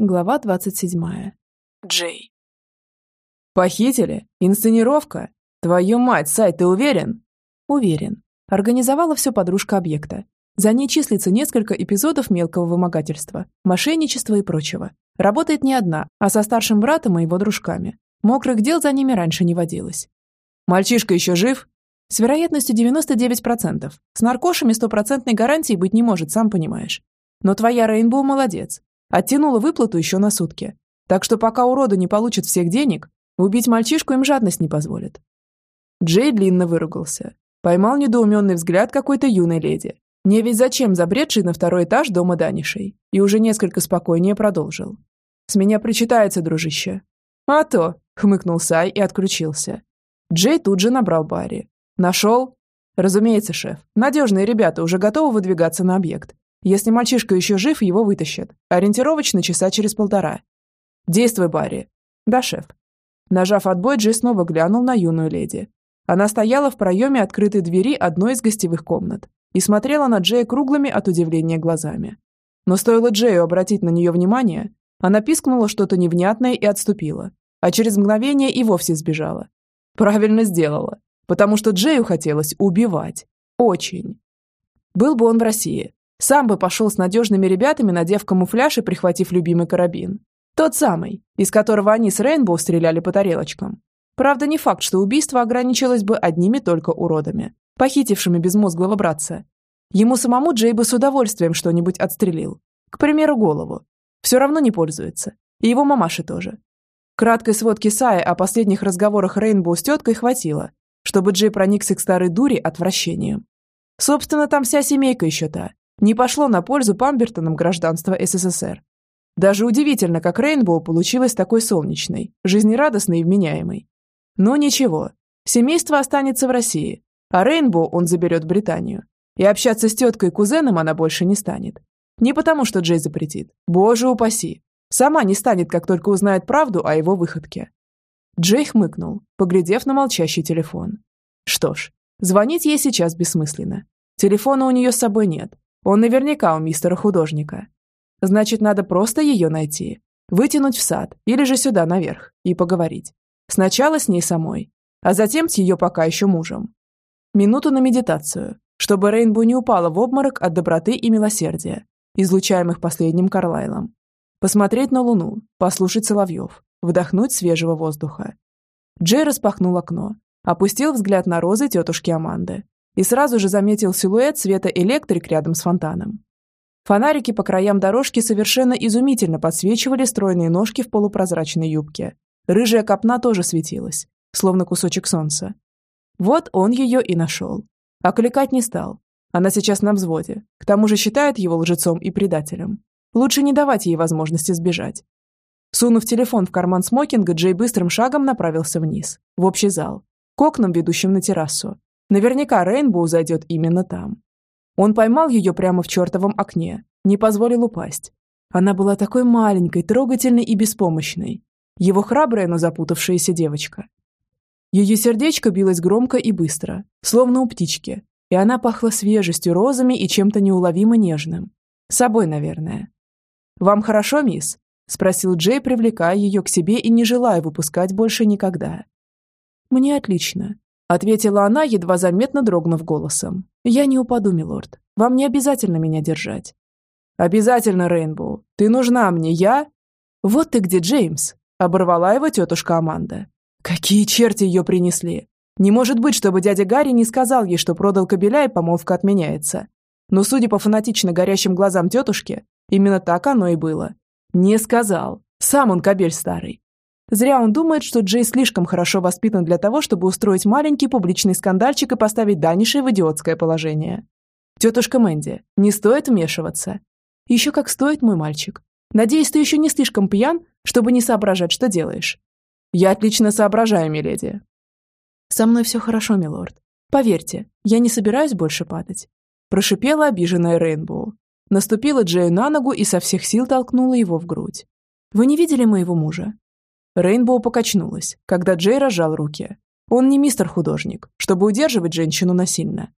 Глава 27. Джей. Похитили? Инсценировка? Твою мать, Сай, ты уверен? Уверен. Организовала все подружка объекта. За ней числится несколько эпизодов мелкого вымогательства, мошенничества и прочего. Работает не одна, а со старшим братом и его дружками. Мокрых дел за ними раньше не водилось. Мальчишка еще жив? С вероятностью 99%. С наркошами стопроцентной гарантии быть не может, сам понимаешь. Но твоя Рейнбоу молодец. Оттянула выплату еще на сутки. Так что пока уроды не получат всех денег, убить мальчишку им жадность не позволит. Джей длинно выругался. Поймал недоуменный взгляд какой-то юной леди. Не ведь зачем забредший на второй этаж дома Данишей. И уже несколько спокойнее продолжил. «С меня причитается, дружище». «А то», — хмыкнул Сай и отключился. Джей тут же набрал Барри. «Нашел?» «Разумеется, шеф. Надежные ребята уже готовы выдвигаться на объект. Если мальчишка еще жив, его вытащат. Ориентировочно часа через полтора. Действуй, Барри. Да, шеф. Нажав отбой, Джей снова глянул на юную леди. Она стояла в проеме открытой двери одной из гостевых комнат и смотрела на Джея круглыми от удивления глазами. Но стоило Джею обратить на нее внимание, она пискнула что-то невнятное и отступила, а через мгновение и вовсе сбежала. Правильно сделала, потому что Джею хотелось убивать. Очень. Был бы он в России, сам бы пошел с надежными ребятами, надев камуфляж и прихватив любимый карабин. Тот самый, из которого они с Рейнбоу стреляли по тарелочкам. Правда, не факт, что убийство ограничилось бы одними только уродами, похитившими безмозглого братца. Ему самому Джей бы с удовольствием что-нибудь отстрелил. К примеру, голову. Все равно не пользуется. И его мамаши тоже. Краткой сводки Сая о последних разговорах Рейнбоу с теткой хватило, чтобы Джей проникся к старой дуре отвращением. Собственно, там вся семейка еще та не пошло на пользу Памбертонам гражданства СССР. Даже удивительно, как Рейнбоу получилась такой солнечной, жизнерадостной и вменяемой. Но ничего, семейство останется в России, а Рейнбоу он заберет Британию. И общаться с теткой и кузеном она больше не станет. Не потому, что Джей запретит. Боже упаси. Сама не станет, как только узнает правду о его выходке. Джей хмыкнул, поглядев на молчащий телефон. Что ж, звонить ей сейчас бессмысленно. Телефона у нее с собой нет, он наверняка у мистера художника. Значит, надо просто ее найти, вытянуть в сад или же сюда наверх и поговорить. Сначала с ней самой, а затем с ее пока еще мужем. Минуту на медитацию, чтобы Рейнбу не упала в обморок от доброты и милосердия, излучаемых последним Карлайлом. Посмотреть на луну, послушать соловьев, вдохнуть свежего воздуха. Джей распахнул окно, опустил взгляд на розы тетушки Аманды и сразу же заметил силуэт света электрик рядом с фонтаном. Фонарики по краям дорожки совершенно изумительно подсвечивали стройные ножки в полупрозрачной юбке. Рыжая копна тоже светилась, словно кусочек солнца. Вот он ее и нашел. Окликать не стал. Она сейчас на взводе. К тому же считает его лжецом и предателем. Лучше не давать ей возможности сбежать. Сунув телефон в карман смокинга, Джей быстрым шагом направился вниз, в общий зал, к окнам, ведущим на террасу, Наверняка Рейнбоу зайдет именно там. Он поймал ее прямо в чертовом окне, не позволил упасть. Она была такой маленькой, трогательной и беспомощной. Его храбрая, но запутавшаяся девочка. Ее сердечко билось громко и быстро, словно у птички, и она пахла свежестью, розами и чем-то неуловимо нежным. Собой, наверное. «Вам хорошо, мисс?» – спросил Джей, привлекая ее к себе и не желая выпускать больше никогда. «Мне отлично», Ответила она, едва заметно дрогнув голосом. «Я не упаду, милорд. Вам не обязательно меня держать». «Обязательно, Рейнбоу. Ты нужна мне, я...» «Вот ты где, Джеймс!» Оборвала его тетушка Аманда. «Какие черти ее принесли! Не может быть, чтобы дядя Гарри не сказал ей, что продал кобеля и помолвка отменяется. Но, судя по фанатично горящим глазам тетушки, именно так оно и было. Не сказал. Сам он кобель старый. Зря он думает, что Джей слишком хорошо воспитан для того, чтобы устроить маленький публичный скандальчик и поставить Данишей в идиотское положение. Тетушка Мэнди, не стоит вмешиваться. Еще как стоит, мой мальчик. Надеюсь, ты еще не слишком пьян, чтобы не соображать, что делаешь. Я отлично соображаю, миледи. Со мной все хорошо, милорд. Поверьте, я не собираюсь больше падать. Прошипела обиженная Рейнбоу. Наступила Джею на ногу и со всех сил толкнула его в грудь. Вы не видели моего мужа? Рейнбоу покачнулась, когда Джей разжал руки. Он не мистер-художник, чтобы удерживать женщину насильно.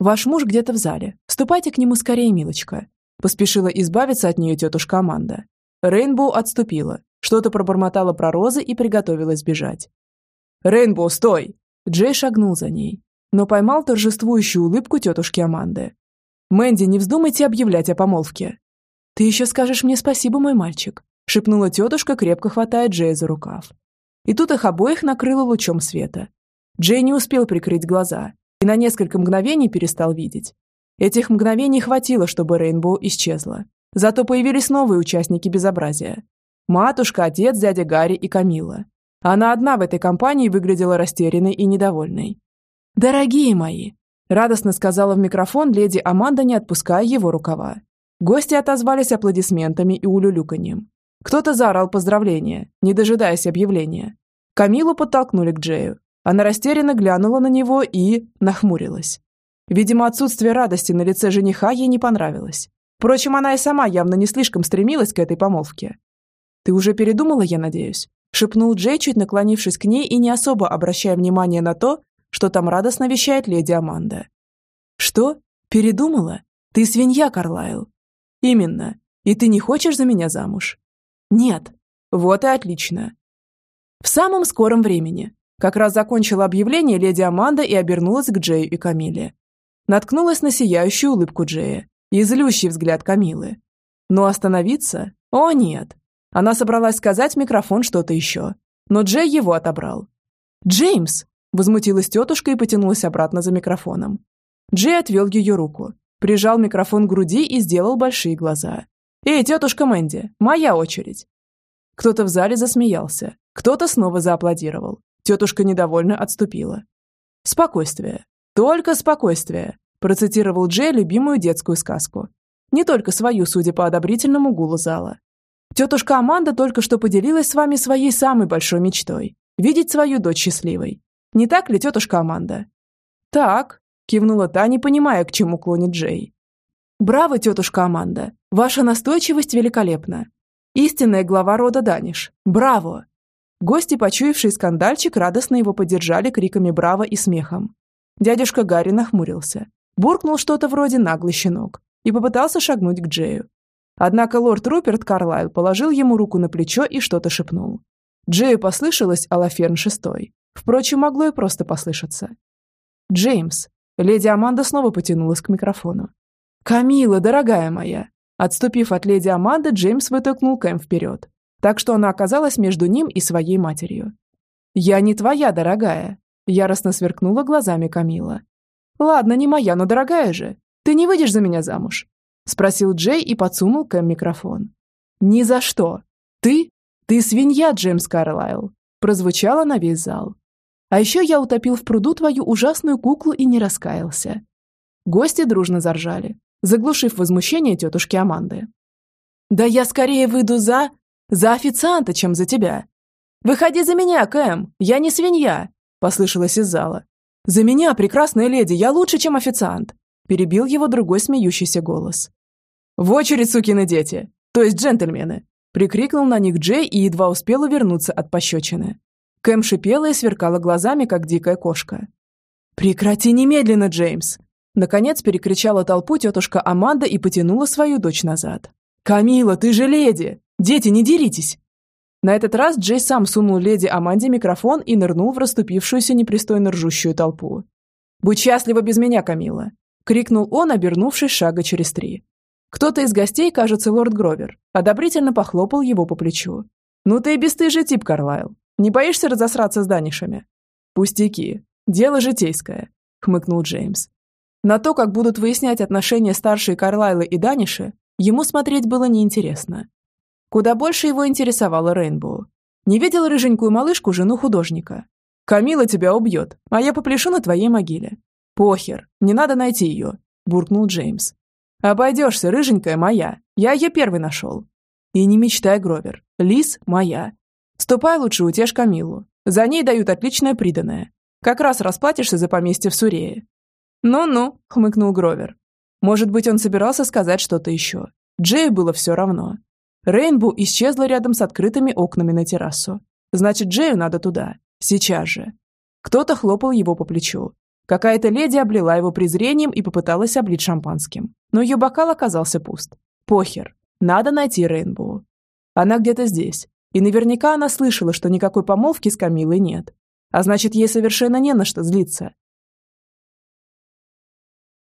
«Ваш муж где-то в зале. Ступайте к нему скорее, милочка», поспешила избавиться от нее тетушка Аманда. Рейнбоу отступила, что-то пробормотала про розы и приготовилась бежать. «Рейнбоу, стой!» Джей шагнул за ней, но поймал торжествующую улыбку тетушки Аманды. «Мэнди, не вздумайте объявлять о помолвке». «Ты еще скажешь мне спасибо, мой мальчик», шепнула тетушка, крепко хватая Джея за рукав. И тут их обоих накрыло лучом света. Джей не успел прикрыть глаза и на несколько мгновений перестал видеть. Этих мгновений хватило, чтобы Рейнбоу исчезла. Зато появились новые участники безобразия. Матушка, отец, дядя Гарри и Камила. Она одна в этой компании выглядела растерянной и недовольной. «Дорогие мои!» – радостно сказала в микрофон леди Аманда, не отпуская его рукава. Гости отозвались аплодисментами и улюлюканьем. Кто-то заорал поздравления, не дожидаясь объявления. Камилу подтолкнули к Джею. Она растерянно глянула на него и нахмурилась. Видимо, отсутствие радости на лице жениха ей не понравилось. Впрочем, она и сама явно не слишком стремилась к этой помолвке. «Ты уже передумала, я надеюсь?» – шепнул Джей, чуть наклонившись к ней и не особо обращая внимание на то, что там радостно вещает леди Аманда. «Что? Передумала? Ты свинья, Карлайл?» «Именно. И ты не хочешь за меня замуж?» «Нет». «Вот и отлично». В самом скором времени. Как раз закончила объявление леди Аманда и обернулась к Джею и Камиле. Наткнулась на сияющую улыбку Джея и злющий взгляд Камилы. Но остановиться? О, нет. Она собралась сказать в микрофон что-то еще. Но Джей его отобрал. «Джеймс!» – возмутилась тетушка и потянулась обратно за микрофоном. Джей отвел ее руку, прижал микрофон к груди и сделал большие глаза. «Эй, тетушка Мэнди, моя очередь!» Кто-то в зале засмеялся, кто-то снова зааплодировал. Тетушка недовольно отступила. «Спокойствие. Только спокойствие», процитировал Джей любимую детскую сказку. Не только свою, судя по одобрительному гулу зала. Тетушка Аманда только что поделилась с вами своей самой большой мечтой – видеть свою дочь счастливой. Не так ли, тетушка Аманда? Так, кивнула та, не понимая, к чему клонит Джей. Браво, тетушка Аманда. Ваша настойчивость великолепна. Истинная глава рода Даниш. Браво! Гости, почуявшие скандальчик, радостно его поддержали криками «Браво!» и смехом. Дядюшка Гарри нахмурился, буркнул что-то вроде «наглый щенок» и попытался шагнуть к Джею. Однако лорд Руперт Карлайл положил ему руку на плечо и что-то шепнул. Джею послышалось Алаферн шестой. Впрочем, могло и просто послышаться. «Джеймс!» Леди Аманда снова потянулась к микрофону. «Камила, дорогая моя!» Отступив от леди Аманды, Джеймс вытолкнул Кэм вперед, так что она оказалась между ним и своей матерью. «Я не твоя, дорогая!» Яростно сверкнула глазами Камила. «Ладно, не моя, но дорогая же. Ты не выйдешь за меня замуж?» Спросил Джей и подсунул Кэм микрофон. «Ни за что. Ты? Ты свинья, Джеймс Карлайл!» Прозвучало на весь зал. «А еще я утопил в пруду твою ужасную куклу и не раскаялся». Гости дружно заржали, заглушив возмущение тетушки Аманды. «Да я скорее выйду за... за официанта, чем за тебя!» «Выходи за меня, Кэм! Я не свинья!» – послышалось из зала. «За меня, прекрасная леди, я лучше, чем официант!» Перебил его другой смеющийся голос. «В очередь, сукины дети! То есть джентльмены!» Прикрикнул на них Джей и едва успел увернуться от пощечины. Кэм шипела и сверкала глазами, как дикая кошка. «Прекрати немедленно, Джеймс!» Наконец перекричала толпу тетушка Аманда и потянула свою дочь назад. «Камила, ты же леди! Дети, не деритесь!» На этот раз Джей сам сунул леди Аманде микрофон и нырнул в расступившуюся непристойно ржущую толпу. «Будь счастлива без меня, Камила!» – крикнул он, обернувшись шага через три. Кто-то из гостей, кажется, лорд Гровер, одобрительно похлопал его по плечу. «Ну ты и бесстыжий тип, Карлайл. Не боишься разосраться с Данишами?» «Пустяки. Дело житейское», – хмыкнул Джеймс. На то, как будут выяснять отношения старшие Карлайлы и Даниши, ему смотреть было неинтересно. Куда больше его интересовала Рейнбоу. Не видел рыженькую малышку, жену художника. «Камила тебя убьет, а я попляшу на твоей могиле». «Похер, не надо найти ее», – буркнул Джеймс. «Обойдешься, рыженькая моя, я ее первый нашел». «И не мечтай, Гровер, Лис моя. Ступай лучше утешь Камилу, за ней дают отличное приданное. Как раз расплатишься за поместье в Сурее». «Ну-ну», – хмыкнул Гровер. Может быть, он собирался сказать что-то еще. Джею было все равно. Рейнбу исчезла рядом с открытыми окнами на террасу. Значит, Джею надо туда. Сейчас же. Кто-то хлопал его по плечу. Какая-то леди облила его презрением и попыталась облить шампанским. Но ее бокал оказался пуст. Похер. Надо найти Рейнбоу. Она где-то здесь. И наверняка она слышала, что никакой помолвки с Камилой нет. А значит, ей совершенно не на что злиться.